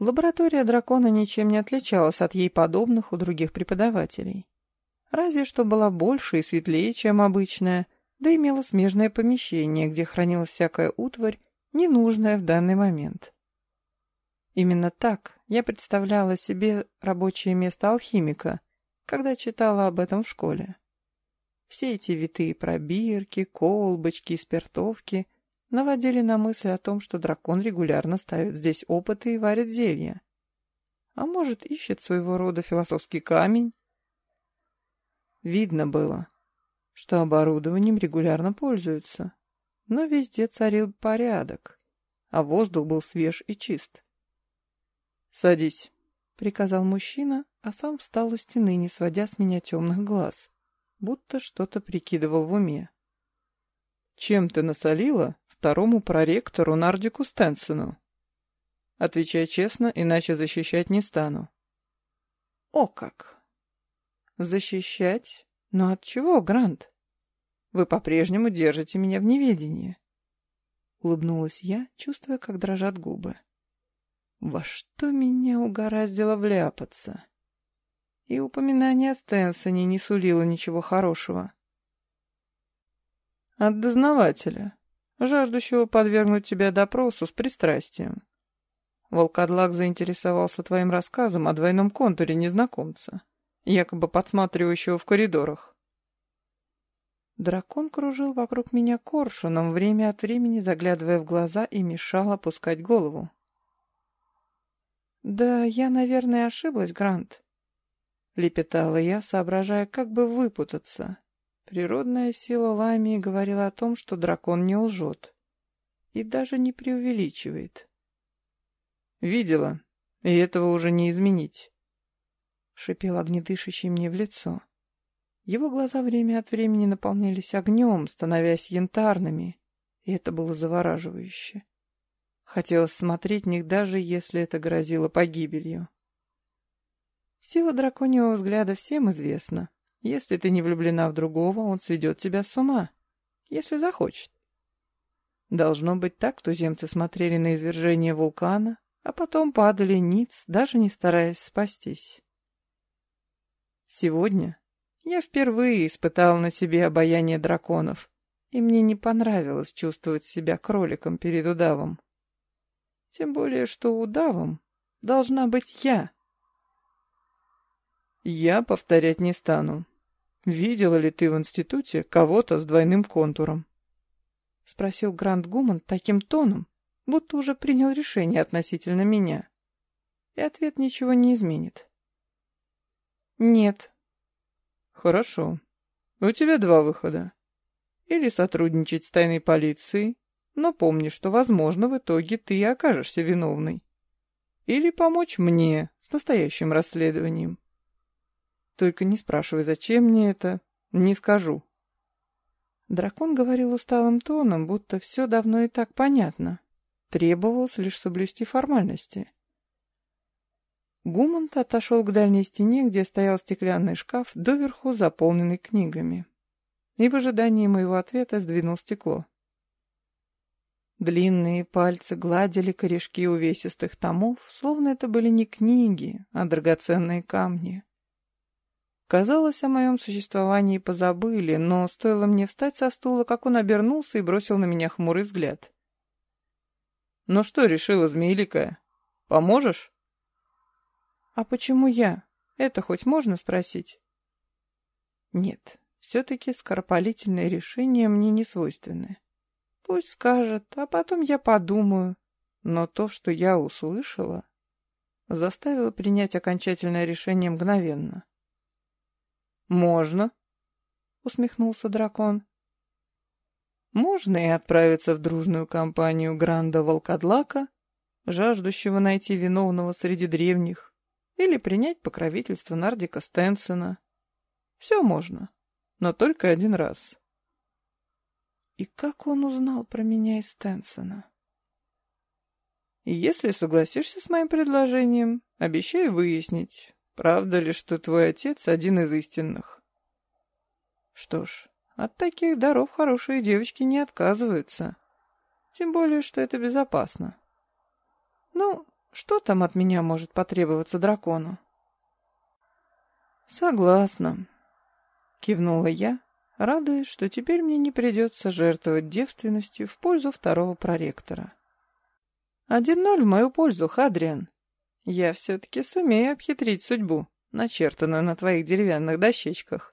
Лаборатория дракона ничем не отличалась от ей подобных у других преподавателей. Разве что была больше и светлее, чем обычная, да имела смежное помещение, где хранилась всякая утварь, ненужная в данный момент. Именно так я представляла себе рабочее место алхимика, когда читала об этом в школе. Все эти витые пробирки, колбочки спиртовки наводили на мысль о том, что дракон регулярно ставит здесь опыты и варит зелья. А может, ищет своего рода философский камень? Видно было, что оборудованием регулярно пользуются, но везде царил порядок, а воздух был свеж и чист. «Садись», — приказал мужчина, а сам встал у стены, не сводя с меня темных глаз, будто что-то прикидывал в уме. «Чем ты насолила второму проректору Нардику Стенсону?» «Отвечай честно, иначе защищать не стану». «О как!» «Защищать? Но от чего, Грант? Вы по-прежнему держите меня в неведении». Улыбнулась я, чувствуя, как дрожат губы. Во что меня угораздило вляпаться? И упоминание о Стенсоне не сулило ничего хорошего. От дознавателя, жаждущего подвергнуть тебя допросу с пристрастием. Волкодлак заинтересовался твоим рассказом о двойном контуре незнакомца, якобы подсматривающего в коридорах. Дракон кружил вокруг меня коршуном, время от времени заглядывая в глаза и мешал опускать голову. «Да я, наверное, ошиблась, Грант», — лепетала я, соображая, как бы выпутаться. Природная сила Ламии говорила о том, что дракон не лжет и даже не преувеличивает. «Видела, и этого уже не изменить», — шипел огнедышащий мне в лицо. Его глаза время от времени наполнялись огнем, становясь янтарными, и это было завораживающе. Хотелось смотреть в них даже если это грозило погибелью. Сила драконьего взгляда всем известна. Если ты не влюблена в другого, он сведет тебя с ума, если захочет. Должно быть так, туземцы смотрели на извержение вулкана, а потом падали ниц, даже не стараясь спастись. Сегодня я впервые испытал на себе обаяние драконов, и мне не понравилось чувствовать себя кроликом перед удавом. Тем более, что удавом должна быть я. Я повторять не стану. Видела ли ты в институте кого-то с двойным контуром? Спросил Грант Гуман таким тоном, будто уже принял решение относительно меня. И ответ ничего не изменит. Нет. Хорошо. У тебя два выхода. Или сотрудничать с тайной полицией, но помни, что, возможно, в итоге ты и окажешься виновной. Или помочь мне с настоящим расследованием. Только не спрашивай, зачем мне это, не скажу. Дракон говорил усталым тоном, будто все давно и так понятно. Требовалось лишь соблюсти формальности. Гумант отошел к дальней стене, где стоял стеклянный шкаф, доверху заполненный книгами. И в ожидании моего ответа сдвинул стекло. Длинные пальцы гладили корешки увесистых томов, словно это были не книги, а драгоценные камни. Казалось, о моем существовании позабыли, но стоило мне встать со стула, как он обернулся и бросил на меня хмурый взгляд. «Ну что решила, Змеиликая? Поможешь?» «А почему я? Это хоть можно спросить?» «Нет, все-таки скоропалительное решение мне не свойственны. Пусть скажет, а потом я подумаю. Но то, что я услышала, заставило принять окончательное решение мгновенно. «Можно», — усмехнулся дракон. «Можно и отправиться в дружную компанию Гранда Волкодлака, жаждущего найти виновного среди древних, или принять покровительство Нардика Стенсена. Все можно, но только один раз». И как он узнал про меня из Стенсона? Если согласишься с моим предложением, обещаю выяснить, правда ли, что твой отец один из истинных. Что ж, от таких даров хорошие девочки не отказываются. Тем более, что это безопасно. Ну, Что там от меня может потребоваться дракону? Согласна, кивнула я, радуясь, что теперь мне не придется жертвовать девственностью в пользу второго проректора. Один ноль в мою пользу, Хадриан. Я все-таки сумею обхитрить судьбу, начертанную на твоих деревянных дощечках.